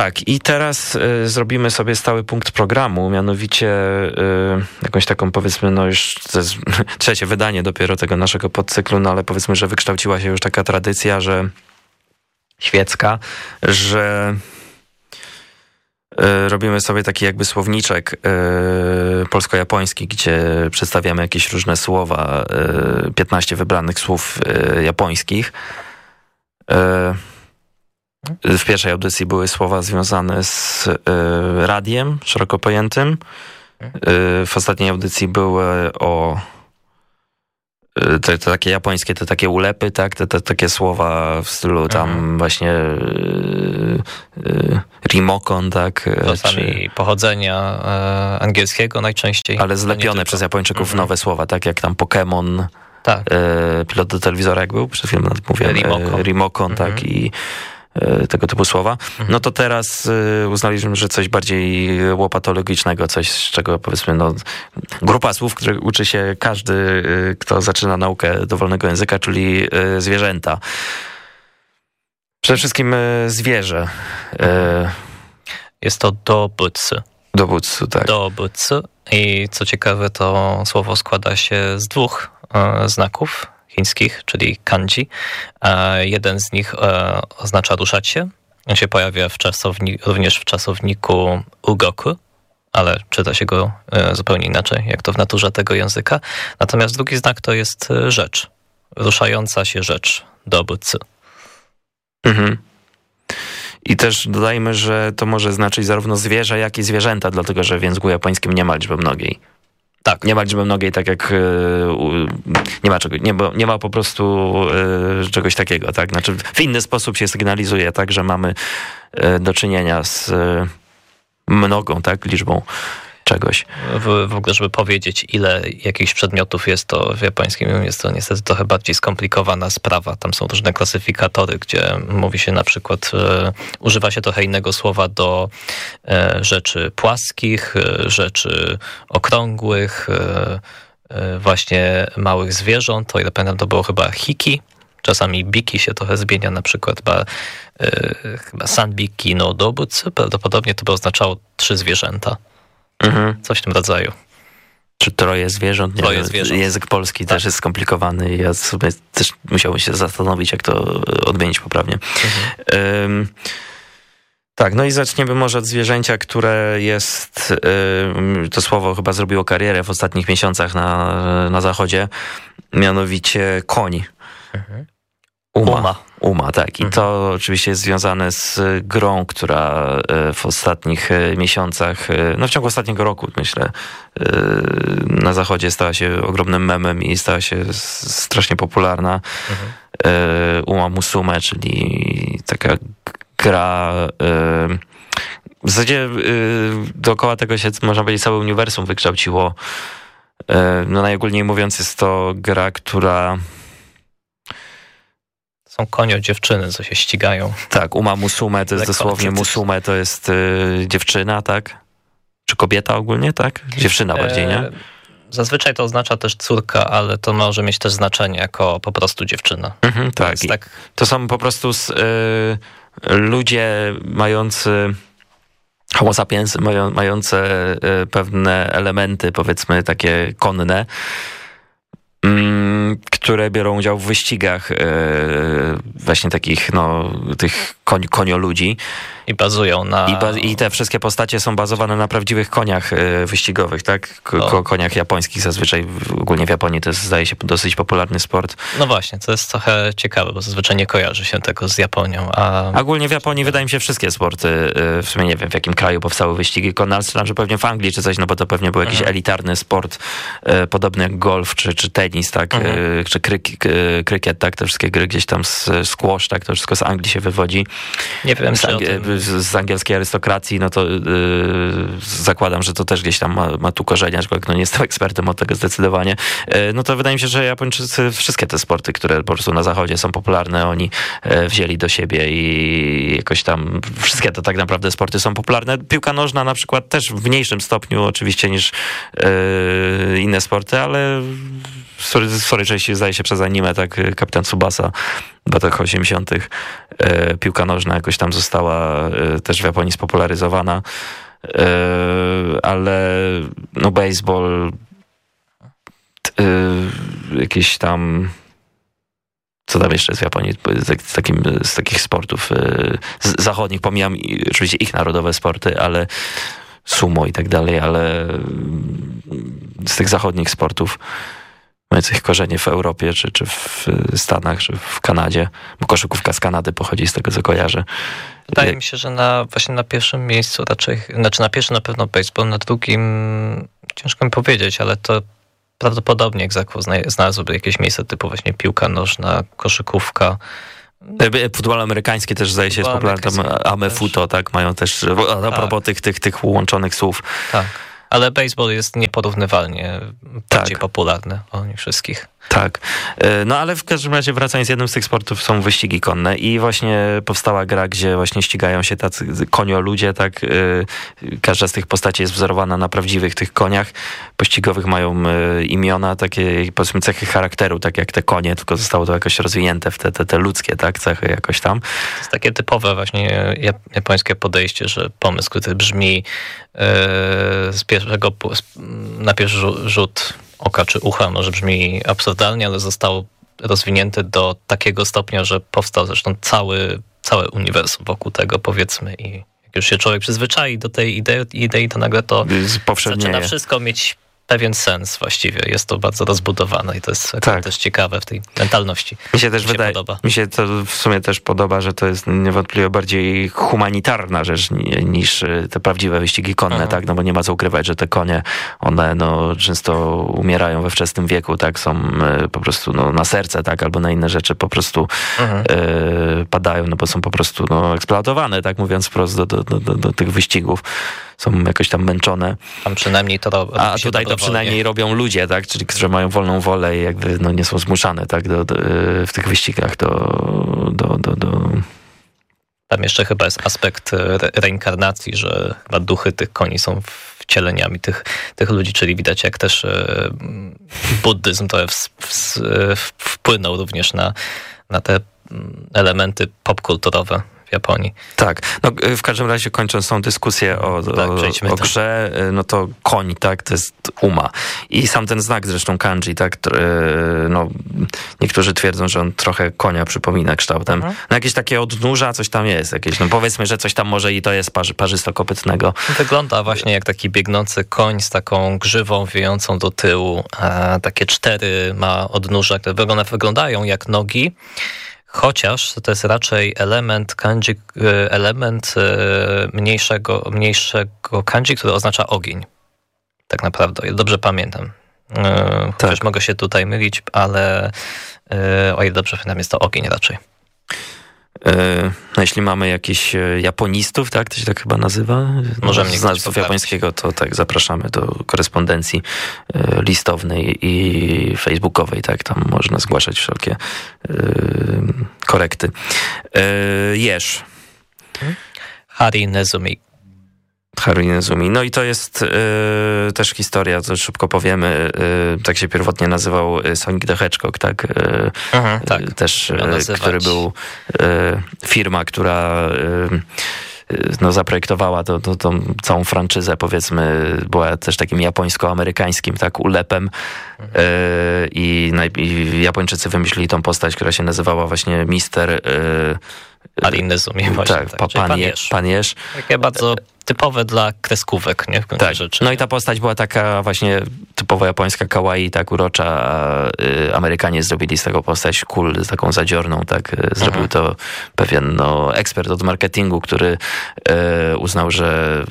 Tak, i teraz y, zrobimy sobie stały punkt programu, mianowicie y, jakąś taką powiedzmy, no już trzecie wydanie dopiero tego naszego podcyklu, no ale powiedzmy, że wykształciła się już taka tradycja, że świecka, że y, robimy sobie taki jakby słowniczek y, polsko-japoński, gdzie przedstawiamy jakieś różne słowa, y, 15 wybranych słów y, japońskich. W pierwszej audycji były słowa związane z y, radiem szeroko pojętym. Y, w ostatniej audycji były o y, te, te takie japońskie, te takie ulepy, tak? Te, te takie słowa w stylu tam właśnie y, y, rimokon, tak? Czasami pochodzenia e, angielskiego najczęściej. ale zlepione przez Japończyków nowe słowa, tak jak tam Pokémon, Tak. e, pilot do telewizora jak był, przed chwilą mówiłem, Rimokon. e, Rimokon, tak i e, tego typu słowa. No to teraz e, uznaliśmy, że coś bardziej łopatologicznego, coś z czego powiedzmy, no, grupa słów, których uczy się każdy, e, kto zaczyna naukę dowolnego języka, czyli e, zwierzęta. Przede wszystkim e, zwierzę. E, Jest to dobutsu. Dowódcy, tak. Dobutsu. I co ciekawe, to słowo składa się z dwóch e, znaków chińskich, czyli kanji. E, jeden z nich e, oznacza ruszać się. On się pojawia w również w czasowniku ugoku, ale czyta się go e, zupełnie inaczej, jak to w naturze tego języka. Natomiast drugi znak to jest rzecz. Ruszająca się rzecz. Dobutsu. Mhm. I też dodajmy, że to może znaczyć zarówno zwierzę, jak i zwierzęta, dlatego że w języku japońskim nie ma liczby mnogiej. Tak. Nie ma liczby mnogiej, tak jak e, nie ma czego, nie, bo nie ma po prostu e, czegoś takiego, tak? Znaczy w inny sposób się sygnalizuje, tak, że mamy e, do czynienia z mnogą, tak, liczbą. Czegoś. W, w ogóle, żeby powiedzieć, ile jakichś przedmiotów jest to w japońskim, jest to niestety trochę bardziej skomplikowana sprawa. Tam są różne klasyfikatory, gdzie mówi się na przykład, e, używa się trochę innego słowa do e, rzeczy płaskich, e, rzeczy okrągłych, e, e, właśnie małych zwierząt. O ile pamiętam, to było chyba hiki. Czasami biki się trochę zmienia, na przykład ba, e, chyba sanbiki no dobutsu, prawdopodobnie to by oznaczało trzy zwierzęta. Mhm. Coś w tym rodzaju. Czy troje zwierząt? Nie Troje wiem, zwierząt. Język polski też jest skomplikowany i ja sobie też musiałbym się zastanowić, jak to odmienić poprawnie. Ym, tak, no i zaczniemy może od zwierzęcia, które jest, ym, to słowo chyba zrobiło karierę w ostatnich miesiącach na, na zachodzie, mianowicie koń. Uma. Uma. Uma, tak. I to oczywiście jest związane z grą, która e, w ostatnich e, miesiącach, e, no w ciągu ostatniego roku, myślę, na zachodzie stała się ogromnym memem i stała się strasznie popularna. E, Uma Musume, czyli taka gra... W zasadzie dookoła tego się, można powiedzieć, całe uniwersum wykształciło. No najogólniej mówiąc, jest to gra, która... Są konio dziewczyny, co się ścigają. Tak, Uma Musume to jest dosłownie. Musume to jest y, dziewczyna, tak? Czy kobieta ogólnie, tak? Dziewczyna bardziej, nie? E, Zazwyczaj to oznacza też córka, ale to może mieć też znaczenie jako po prostu dziewczyna. Mhm, tak. Tak. To są po prostu s- y, ludzie mający homo sapiens, mają, mające y, pewne elementy, powiedzmy takie konne, które biorą udział w wyścigach y, właśnie takich, no, tych koń, konioludzi. I bazują na... I, ba- I te wszystkie postacie są bazowane na prawdziwych koniach y, wyścigowych, tak? Ko- ko- koniach japońskich zazwyczaj, ogólnie w Japonii to jest, zdaje się, dosyć popularny sport. No właśnie, to jest trochę ciekawe, bo zazwyczaj nie kojarzy się tego z Japonią, a... Ogólnie w Japonii wydaje mi się wszystkie sporty, y, w sumie nie wiem w jakim kraju powstały wyścigi strzelam, że pewnie w Anglii czy coś, no bo to pewnie był jakiś elitarny sport, y, podobny jak golf czy, czy tenis, tak? Y, Czy kryk, krykiet, tak? Te wszystkie gry gdzieś tam z squash, tak? To wszystko z Anglii się wywodzi. Nie wiem, z, Angi- tym- z, angielskiej arystokracji, no to yy, zakładam, że to też gdzieś tam ma, ma tu korzenie, aczkolwiek no nie jestem ekspertem od tego zdecydowanie. Yy, no to wydaje mi się, że Japończycy wszystkie te sporty, które po prostu na zachodzie są popularne, oni yy, wzięli do siebie i jakoś tam wszystkie to tak naprawdę sporty są popularne. Piłka nożna na przykład też w mniejszym stopniu oczywiście niż yy, inne sporty, ale sorry, sorry częściej zdaje się przez anime, tak, Kapitan Tsubasa w latach 80. E, piłka nożna jakoś tam została e, też w Japonii spopularyzowana, e, ale no baseball jakieś tam co tam jeszcze jest w Japonii z, takim, z takich sportów z, zachodnich, pomijam oczywiście ich narodowe sporty, ale sumo i tak dalej, ale mm, z tych zachodnich sportów mających korzenie w Europie, czy, czy w Stanach, czy w Kanadzie, bo koszykówka z Kanady pochodzi z tego, co kojarzę. Wydaje mi się, że na, właśnie na pierwszym miejscu raczej, znaczy na pierwszym na pewno baseball, na drugim ciężko mi powiedzieć, ale to prawdopodobnie Egzakwo zna- znalazłoby jakieś miejsce typu właśnie piłka nożna, koszykówka. E, Futbol amerykański też zdaje się jest popularny, tam amefuto, tak, mają też, a a Tak. propos tych, tych, tych łączonych słów. Tak. Ale baseball jest nieporównywalnie bardziej popularny od nich wszystkich. Tak. E, No ale w każdym razie wracając, jednym z tych sportów są wyścigi konne i właśnie powstała gra, gdzie właśnie ścigają się tacy konio ludzie, tak. e, Każda z tych postaci jest wzorowana na prawdziwych tych koniach. Pościgowych mają e, imiona, takie powiedzmy cechy charakteru, tak jak te konie, tylko zostało to jakoś rozwinięte w te, te, te ludzkie, tak, cechy jakoś tam. To jest takie typowe właśnie jap- japońskie podejście, że pomysł, który brzmi e, z pierwszego, na pierwszy rzu- rzut oka czy ucha, może brzmi absurdalnie, ale został rozwinięty do takiego stopnia, że powstał zresztą cały, całe uniwersum wokół tego, powiedzmy. I jak już się człowiek przyzwyczai do tej idei, idei to nagle to zaczyna wszystko mieć pewien sens właściwie. Jest to bardzo rozbudowane i to jest akurat też ciekawe w tej mentalności. Mi się też się wydaje, podoba. mi się to w sumie też podoba, że to jest niewątpliwie bardziej humanitarna rzecz ni- niż y, te prawdziwe wyścigi konne, tak, no bo nie ma co ukrywać, że te konie, one no często umierają we wczesnym wieku, tak, są y, po prostu no, na serce, tak, albo na inne rzeczy po prostu Mhm. y, padają, no bo są po prostu no, eksploatowane, tak mówiąc wprost do, do, do, do tych wyścigów. Są jakoś tam męczone. Tam przynajmniej to robi A tutaj to przynajmniej robią ludzie, tak? Czyli którzy mają wolną wolę i jakby no, nie są zmuszane tak, do, do, w tych wyścigach do, do, do, do... Tam jeszcze chyba jest aspekt e, re reinkarnacji, że chyba duchy tych koni są wcieleniami tych, tych ludzi, czyli widać jak też e, buddyzm to wpłynął również na, na te mm, elementy popkulturowe w Japonii. Tak, no w każdym razie kończąc tą dyskusję o, Tak, o, o tam. grze, no to koń, tak, to jest uma. I sam ten znak zresztą kanji, tak, e, no niektórzy twierdzą, że on trochę konia przypomina kształtem. Mhm. No jakieś takie odnóża, coś tam jest, jakieś, no powiedzmy, że coś tam może i to jest parzy, parzysto-kopytnego. Wygląda właśnie jak taki biegnący koń z taką grzywą wiejącą do tyłu. A takie cztery ma odnóża, które wygląda, wyglądają jak nogi. Chociaż to jest raczej element kanji, e, element e, mniejszego, mniejszego kanji, który oznacza ogień. Tak naprawdę, dobrze pamiętam. E, Chociaż mogę się tutaj mylić, ale o ile dobrze pamiętam, jest to ogień raczej. E, No jeśli mamy jakichś e, japonistów, tak, to się tak chyba nazywa? Może mnie Z ktoś nazwy poprawić. japońskiego, to tak zapraszamy do korespondencji e, listownej i facebookowej, tak, tam można zgłaszać wszelkie korekty. Jesz. Hari Nezumi. Haruhi Nezumi. No i to jest e, też historia, to szybko powiemy, e, tak się pierwotnie nazywał e, Sonic the Hedgehog, tak? E, Mhm, tak. e, Też, nazywać. który był firma, która no, zaprojektowała to, to, tą całą franczyzę, powiedzmy, była też takim japońsko-amerykańskim, tak, ulepem Mhm. e, i, Japończycy wymyślili tą postać, która się nazywała właśnie Mister... E, Hari Nezumi właśnie. tak, tak, pan, pan Je- Jesz. pan Jesz. Takie bardzo typowe dla kreskówek, nie? Tak. rzeczy. No i ta postać była taka właśnie typowo japońska, kawaii, tak urocza, a y, Amerykanie zrobili z tego postać cool, taką zadziorną, tak. y, Zrobił to pewien no, ekspert od marketingu, który y, uznał, że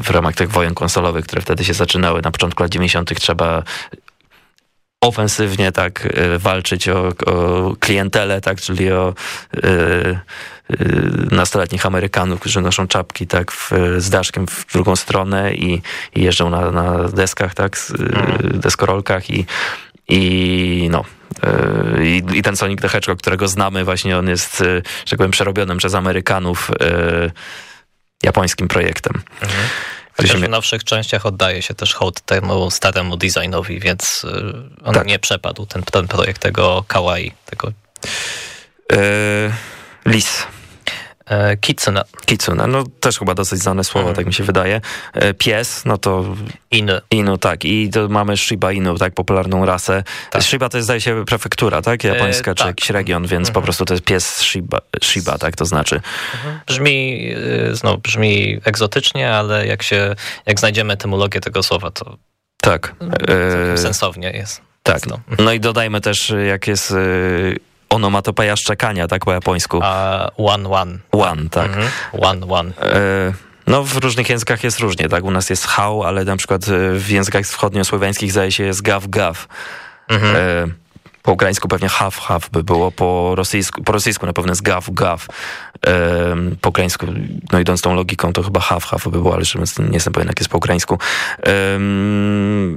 w ramach tych wojen konsolowych, które wtedy się zaczynały na początku lat 90. trzeba ofensywnie tak walczyć o, o klientelę, tak, czyli o y, nastoletnich Amerykanów, którzy noszą czapki tak w, z daszkiem w drugą stronę i, i jeżdżą na, na deskach, tak, z, y, deskorolkach i, i no y, i, I ten Sonic the Hedgehog, którego znamy, właśnie on jest, y, że tak powiem, przerobionym przez Amerykanów y, japońskim projektem. który Chociaż w nowszych częściach oddaje się też hołd temu staremu designowi, więc y, on Tak. nie przepadł, ten, ten projekt tego kawaii, tego Lis. E, kitsuna. No też chyba dosyć znane słowo, tak mi się wydaje. E, Pies, no to... Inu. Inu, tak. I to mamy Shiba Inu, tak, popularną rasę. Shiba to jest, zdaje się, prefektura, tak? Japońska, E, czy tak. jakiś region, więc po prostu to jest pies Shiba, Shiba tak to znaczy. Brzmi, y, znowu brzmi egzotycznie, ale jak się, jak znajdziemy etymologię tego słowa, to Tak. E, sensownie jest. tak. No i dodajmy też, jak jest e, onomatopeja szczekania, tak, po japońsku. A one, one. One, tak. Mhm. One, one. E, No, w różnych językach jest różnie, tak? U nas jest hał, ale na przykład e, w językach wschodniosłowiańskich zdaje się jest gaw, gaw. Mhm. E, po ukraińsku pewnie haw, haw by było, po rosyjsku, po rosyjsku na pewno jest gaw, gaw. E, po ukraińsku, no idąc tą logiką, to chyba haw, haw by było, ale nie jestem pewien, jak jest po ukraińsku. E,